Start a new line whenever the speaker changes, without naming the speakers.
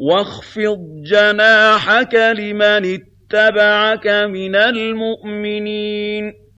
وَاخْفِضْ جَنَاحَكَ لِمَنِ اتَّبَعَكَ مِنَ الْمُؤْمِنِينَ.